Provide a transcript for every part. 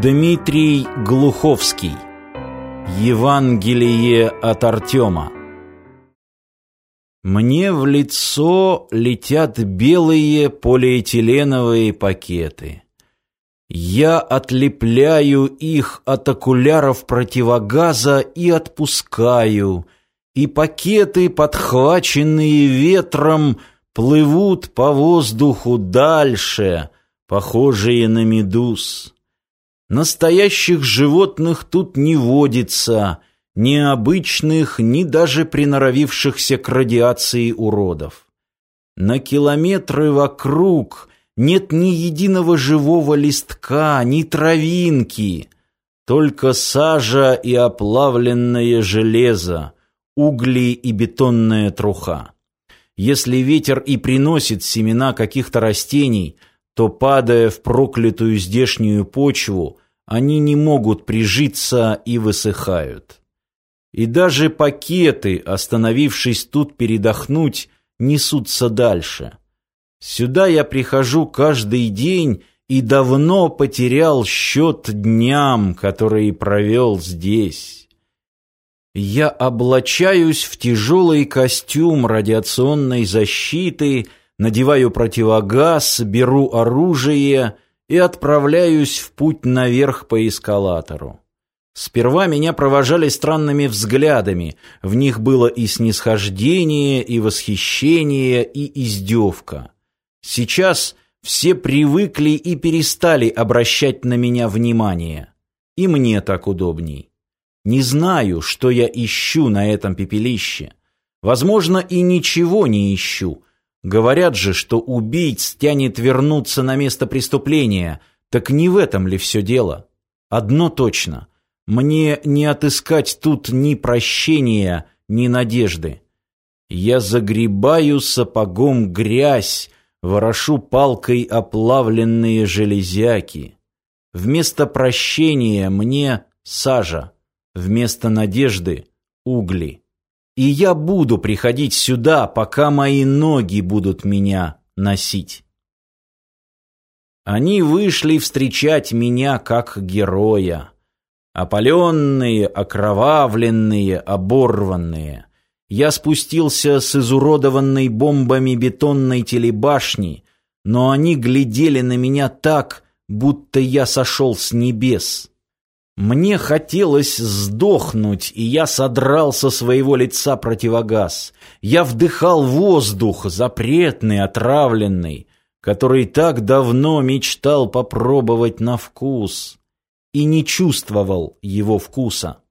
Дмитрий Глуховский Евангелие от Артема Мне в лицо летят белые полиэтиленовые пакеты. Я отлепляю их от окуляров противогаза и отпускаю, и пакеты, подхваченные ветром, плывут по воздуху дальше, похожие на медуз. Настоящих животных тут не водится, ни обычных, ни даже приноровившихся к радиации уродов. На километры вокруг нет ни единого живого листка, ни травинки, только сажа и оплавленное железо, угли и бетонная труха. Если ветер и приносит семена каких-то растений – то, падая в проклятую здешнюю почву, они не могут прижиться и высыхают. И даже пакеты, остановившись тут передохнуть, несутся дальше. Сюда я прихожу каждый день и давно потерял счет дням, которые провел здесь. Я облачаюсь в тяжелый костюм радиационной защиты надеваю противогаз, беру оружие и отправляюсь в путь наверх по эскалатору. Сперва меня провожали странными взглядами, в них было и снисхождение, и восхищение, и издевка. Сейчас все привыкли и перестали обращать на меня внимание. И мне так удобней. Не знаю, что я ищу на этом пепелище. Возможно, и ничего не ищу, Говорят же, что убийц тянет вернуться на место преступления. Так не в этом ли все дело? Одно точно. Мне не отыскать тут ни прощения, ни надежды. Я загребаю сапогом грязь, ворошу палкой оплавленные железяки. Вместо прощения мне сажа, вместо надежды угли. И я буду приходить сюда, пока мои ноги будут меня носить. Они вышли встречать меня как героя. Опаленные, окровавленные, оборванные. Я спустился с изуродованной бомбами бетонной телебашни, но они глядели на меня так, будто я сошел с небес. Мне хотелось сдохнуть, и я содрал со своего лица противогаз. Я вдыхал воздух, запретный, отравленный, который так давно мечтал попробовать на вкус, и не чувствовал его вкуса.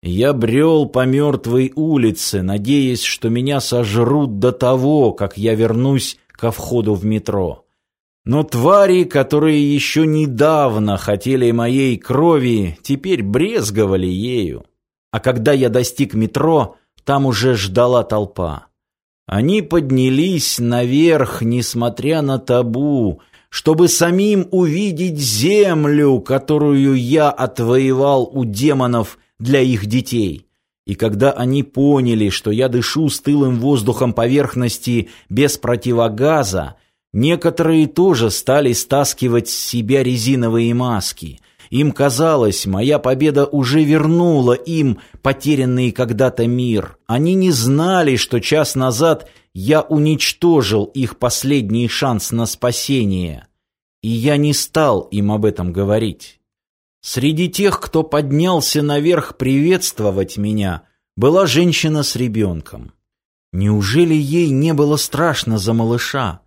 Я брел по мертвой улице, надеясь, что меня сожрут до того, как я вернусь ко входу в метро. Но твари, которые еще недавно хотели моей крови, теперь брезговали ею. А когда я достиг метро, там уже ждала толпа. Они поднялись наверх, несмотря на табу, чтобы самим увидеть землю, которую я отвоевал у демонов для их детей. И когда они поняли, что я дышу стылым воздухом поверхности без противогаза, Некоторые тоже стали стаскивать с себя резиновые маски. Им казалось, моя победа уже вернула им потерянный когда-то мир. Они не знали, что час назад я уничтожил их последний шанс на спасение. И я не стал им об этом говорить. Среди тех, кто поднялся наверх приветствовать меня, была женщина с ребенком. Неужели ей не было страшно за малыша?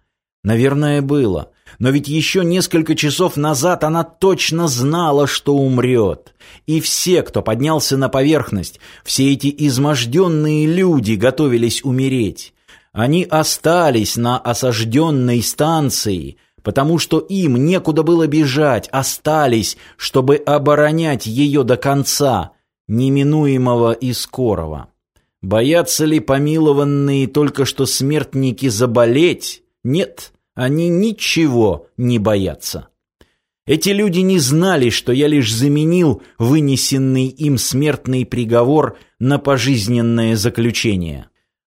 Наверное, было. Но ведь еще несколько часов назад она точно знала, что умрет. И все, кто поднялся на поверхность, все эти изможденные люди готовились умереть. Они остались на осажденной станции, потому что им некуда было бежать, остались, чтобы оборонять ее до конца, неминуемого и скорого. Боятся ли помилованные только что смертники заболеть? Нет, они ничего не боятся. Эти люди не знали, что я лишь заменил вынесенный им смертный приговор на пожизненное заключение.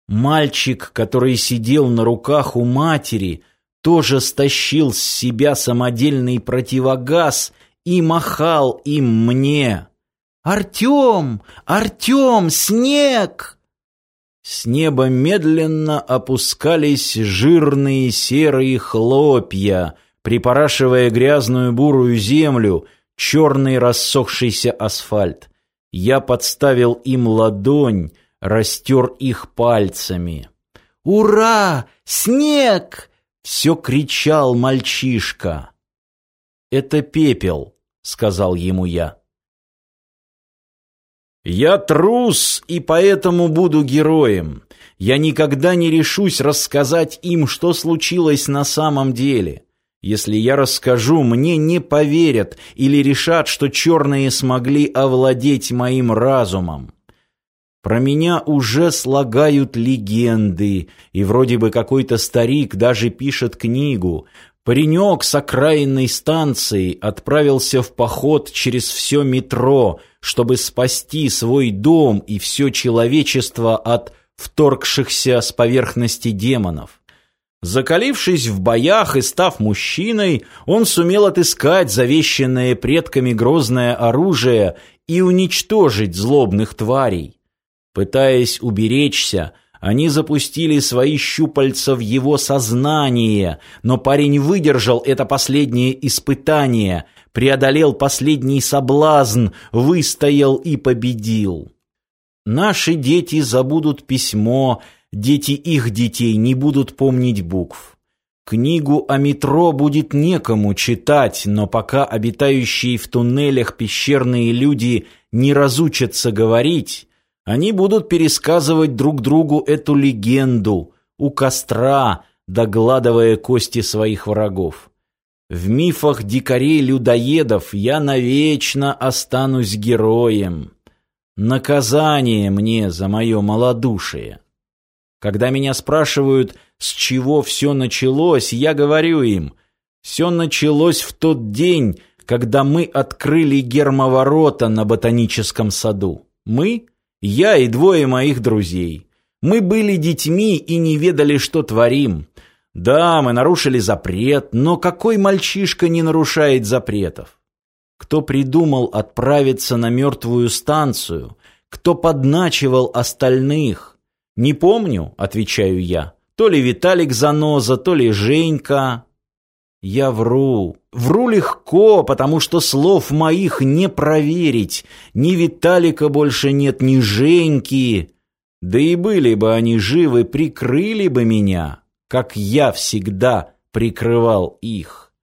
Мальчик, который сидел на руках у матери, тоже стащил с себя самодельный противогаз и махал им мне. «Артем! Артем! Снег!» С неба медленно опускались жирные серые хлопья, припорашивая грязную бурую землю, черный рассохшийся асфальт. Я подставил им ладонь, растер их пальцами. «Ура! Снег!» — все кричал мальчишка. «Это пепел», — сказал ему я. «Я трус и поэтому буду героем. Я никогда не решусь рассказать им, что случилось на самом деле. Если я расскажу, мне не поверят или решат, что черные смогли овладеть моим разумом. Про меня уже слагают легенды, и вроде бы какой-то старик даже пишет книгу. Паренек с окраинной станции отправился в поход через все метро, чтобы спасти свой дом и все человечество от вторгшихся с поверхности демонов. Закалившись в боях и став мужчиной, он сумел отыскать завещанное предками грозное оружие и уничтожить злобных тварей. Пытаясь уберечься, они запустили свои щупальца в его сознание, но парень выдержал это последнее испытание, преодолел последний соблазн, выстоял и победил. Наши дети забудут письмо, дети их детей не будут помнить букв. Книгу о метро будет некому читать, но пока обитающие в туннелях пещерные люди не разучатся говорить, они будут пересказывать друг другу эту легенду у костра, догладывая кости своих врагов. В мифах дикарей-людоедов я навечно останусь героем. Наказание мне за мое малодушие. Когда меня спрашивают, с чего все началось, я говорю им, все началось в тот день, когда мы открыли гермоворота на ботаническом саду. Мы — я и двое моих друзей. Мы были детьми и не ведали, что творим. Да, мы нарушили запрет, но какой мальчишка не нарушает запретов? Кто придумал отправиться на мертвую станцию? Кто подначивал остальных? Не помню, отвечаю я. То ли Виталик Заноза, то ли Женька. Я вру. Вру легко, потому что слов моих не проверить. Ни Виталика больше нет, ни Женьки. Да и были бы они живы, прикрыли бы меня, как я всегда прикрывал их.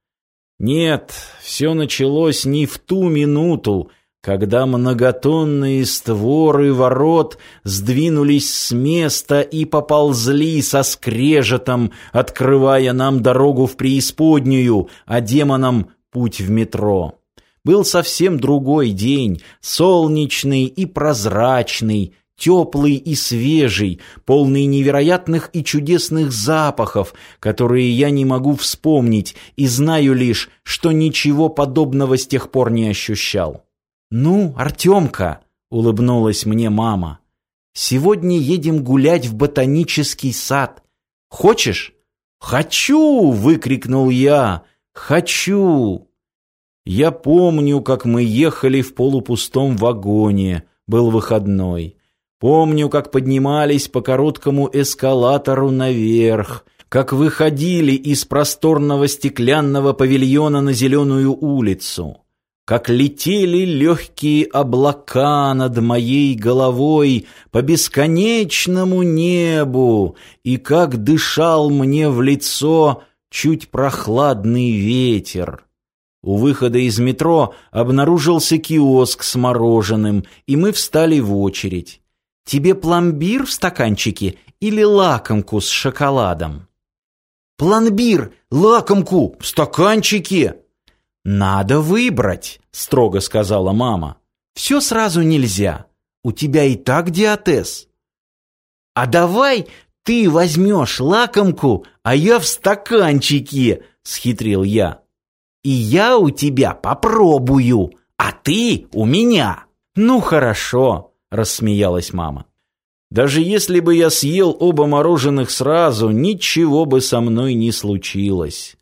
Нет, все началось не в ту минуту, когда многотонные створы ворот сдвинулись с места и поползли со скрежетом, открывая нам дорогу в преисподнюю, а демонам путь в метро. Был совсем другой день, солнечный и прозрачный, теплый и свежий, полный невероятных и чудесных запахов, которые я не могу вспомнить и знаю лишь, что ничего подобного с тех пор не ощущал. «Ну, Артемка», — улыбнулась мне мама, — «сегодня едем гулять в ботанический сад. Хочешь?» «Хочу!» — выкрикнул я. «Хочу!» Я помню, как мы ехали в полупустом вагоне, был выходной. Помню, как поднимались по короткому эскалатору наверх, как выходили из просторного стеклянного павильона на зеленую улицу как летели легкие облака над моей головой по бесконечному небу, и как дышал мне в лицо чуть прохладный ветер. У выхода из метро обнаружился киоск с мороженым, и мы встали в очередь. «Тебе пломбир в стаканчике или лакомку с шоколадом?» «Пломбир! Лакомку! В стаканчике!» «Надо выбрать», — строго сказала мама. «Все сразу нельзя. У тебя и так диатез». «А давай ты возьмешь лакомку, а я в стаканчике», — схитрил я. «И я у тебя попробую, а ты у меня». «Ну хорошо», — рассмеялась мама. «Даже если бы я съел оба мороженых сразу, ничего бы со мной не случилось».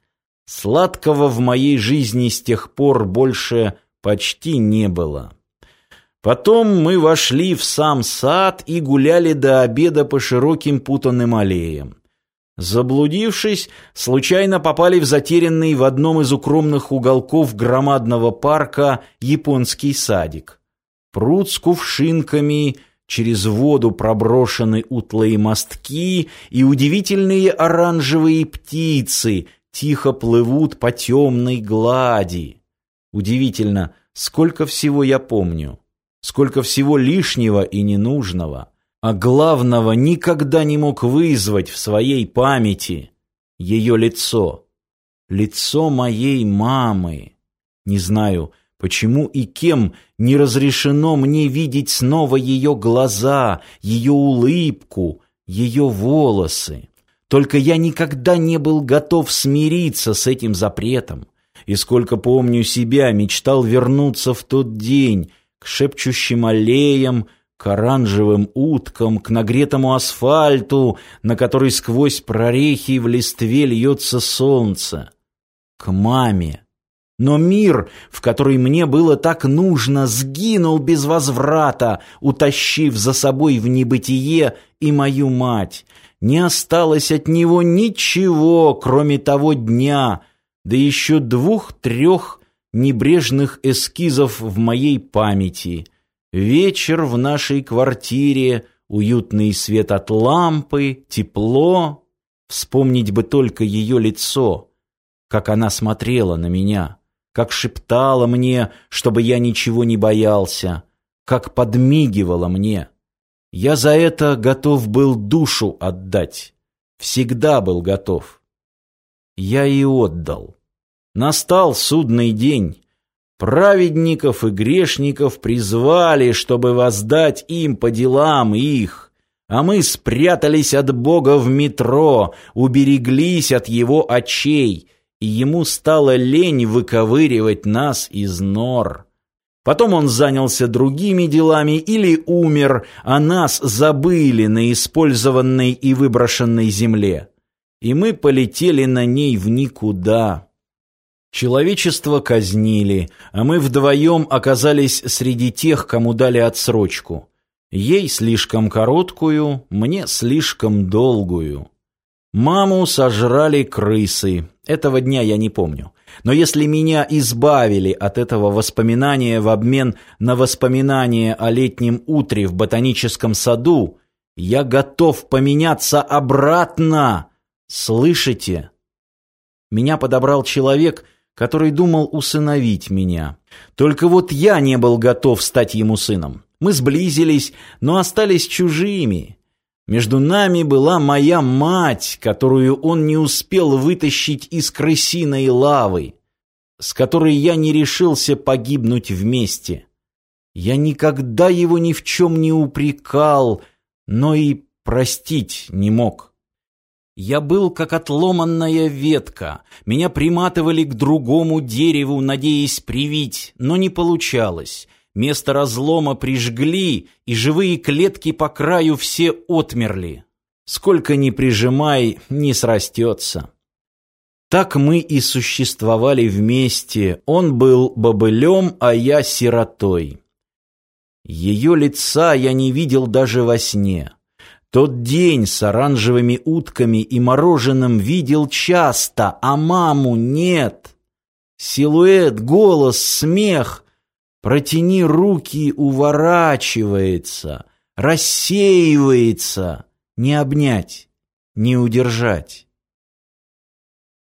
Сладкого в моей жизни с тех пор больше почти не было. Потом мы вошли в сам сад и гуляли до обеда по широким путанным аллеям. Заблудившись, случайно попали в затерянный в одном из укромных уголков громадного парка японский садик. Пруд с кувшинками, через воду проброшены утлые мостки и удивительные оранжевые птицы тихо плывут по темной глади. Удивительно, сколько всего я помню, сколько всего лишнего и ненужного а главного никогда не мог вызвать в своей памяти ее лицо. Лицо моей мамы. Не знаю, почему и кем не разрешено мне видеть снова ее глаза, ее улыбку, ее волосы. Только я никогда не был готов смириться с этим запретом. И сколько помню себя, мечтал вернуться в тот день к шепчущим аллеям, к оранжевым уткам, к нагретому асфальту, на который сквозь прорехи в листве льется солнце, к маме. Но мир, в который мне было так нужно, сгинул без возврата, утащив за собой в небытие и мою мать. Не осталось от него ничего, кроме того дня, да еще двух-трех небрежных эскизов в моей памяти — Вечер в нашей квартире, уютный свет от лампы, тепло. Вспомнить бы только ее лицо, как она смотрела на меня, как шептала мне, чтобы я ничего не боялся, как подмигивала мне. Я за это готов был душу отдать, всегда был готов. Я и отдал. Настал судный день, Праведников и грешников призвали, чтобы воздать им по делам их, а мы спрятались от Бога в метро, убереглись от его очей, и ему стало лень выковыривать нас из нор. Потом он занялся другими делами или умер, а нас забыли на использованной и выброшенной земле. И мы полетели на ней в никуда. Человечество казнили, а мы вдвоем оказались среди тех, кому дали отсрочку. Ей слишком короткую, мне слишком долгую. Маму сожрали крысы. Этого дня я не помню. Но если меня избавили от этого воспоминания в обмен на воспоминание о летнем утре в ботаническом саду, я готов поменяться обратно. Слышите? Меня подобрал человек, который думал усыновить меня. Только вот я не был готов стать ему сыном. Мы сблизились, но остались чужими. Между нами была моя мать, которую он не успел вытащить из крысиной лавы, с которой я не решился погибнуть вместе. Я никогда его ни в чем не упрекал, но и простить не мог. Я был как отломанная ветка. Меня приматывали к другому дереву, надеясь привить, но не получалось. Место разлома прижгли, и живые клетки по краю все отмерли. Сколько ни прижимай, не срастется. Так мы и существовали вместе. Он был бобылем, а я сиротой. Ее лица я не видел даже во сне. Тот день с оранжевыми утками и мороженым видел часто, а маму нет. Силуэт, голос, смех. Протяни руки, уворачивается, рассеивается. Не обнять, не удержать.